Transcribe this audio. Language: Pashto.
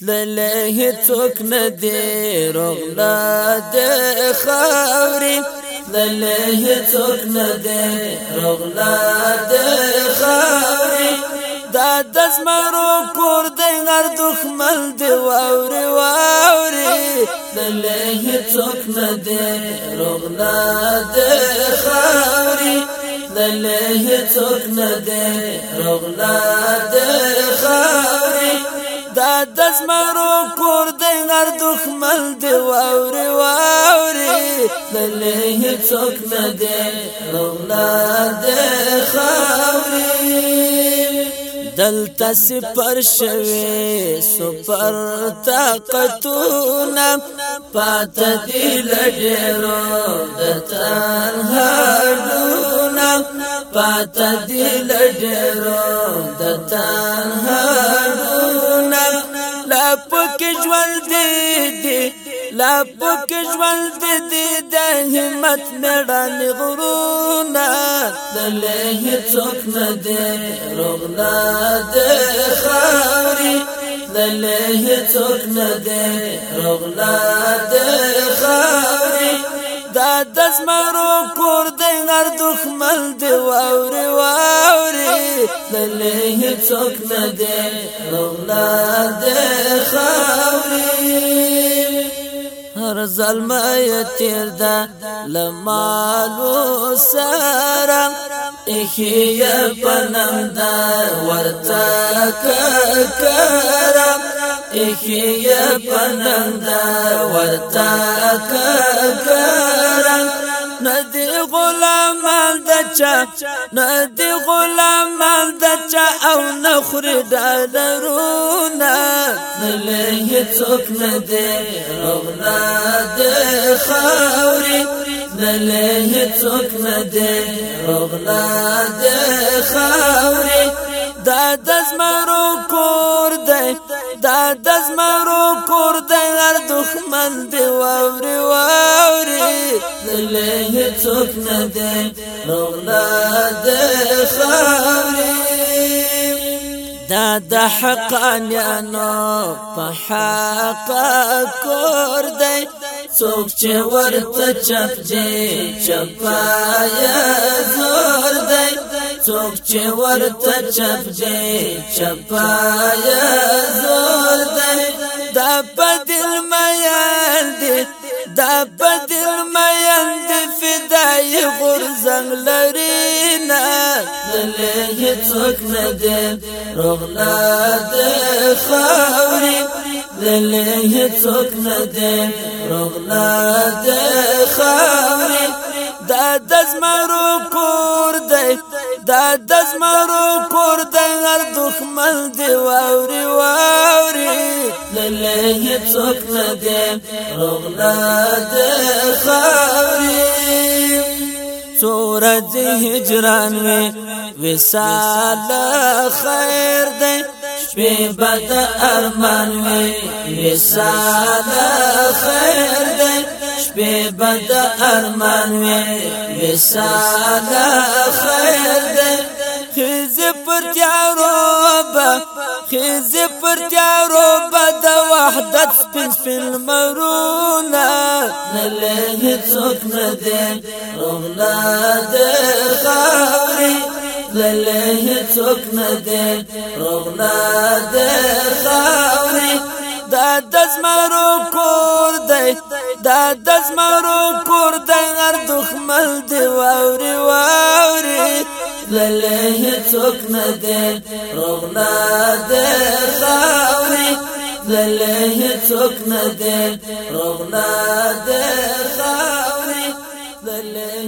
تلله هیڅوک نه دی رغلا د خاوري تلله هیڅوک نه دی رغلا د خاوري دا د زمرو کور دی نر دښمن دی واوري واوري تلله هیڅوک نه دی رغلا د خاوري تلله هیڅوک نه دی رغلا د خاوري د زمرو کور دی نر دښمن دی واوري واوري دلې هیڅوک نه دی رونا دی خاوري دلته سپر شوي سپر طاقتونه پات دی لډېرو د تنهاډونه پات دی لډېرو د تنهاډونه لا پک ژوند دې لا پک ژوند دې د همت مړان غرونا دلې هڅوک نه دې روغنا دې خاري دلې هڅوک نه دې روغنا دې خاري دا دسمرو کور دې هر دښمن دې واوري بل هیڅوک نه دی رونا د خاوري هر ظلم تیر ده لمالو سره اخیا پنم ده ورته کرم اخیا پنم ده کرم ندی غلام د چا ندی غلام د چا او نخري ډالرونه نه هیڅوک ندی روغنا د خاوري نه هیڅوک ندی روغنا د خاوري دا د زمرو کور دی دا د زمرو کور د هر دښمن دی واوري واوري دلې هیڅوک نه دی روغلا د خاوري دا د حق امیانو په حق کور دی څوک چې ورته چپ دی چپایا زور دی څوک چې ورته چپ دی چپایا زور دی دا بدل میان دی دا بدل میان دی فدای غرزنګ لري نه دله څوک نه رغلا روغلا دی خوري دله څوک نه دی روغلا دی خوري دا دز کو دا دزمرو پور د دخمل دښمن دی واری واوري لله هیڅوک نه دی روغ نه دی خاوري سورج هجران وی وسال خیر دی شپی بد ارمان وی وسال خیر دی شپی بد ارمان وی وسال خیز پر تیارو با خیز پر تیارو با د وحدت سپین سپین مرونا نله څوک نه دې روغنا د خاوري نله څوک نه دې روغنا د خاوري دا د زمرو کور دی دا د زمرو کور دی هر دښمن دی واوري واوري تللی هیڅوک نه دی روغنا د خاورې تللی هیڅوک نه دی روغنا د خاورې تللی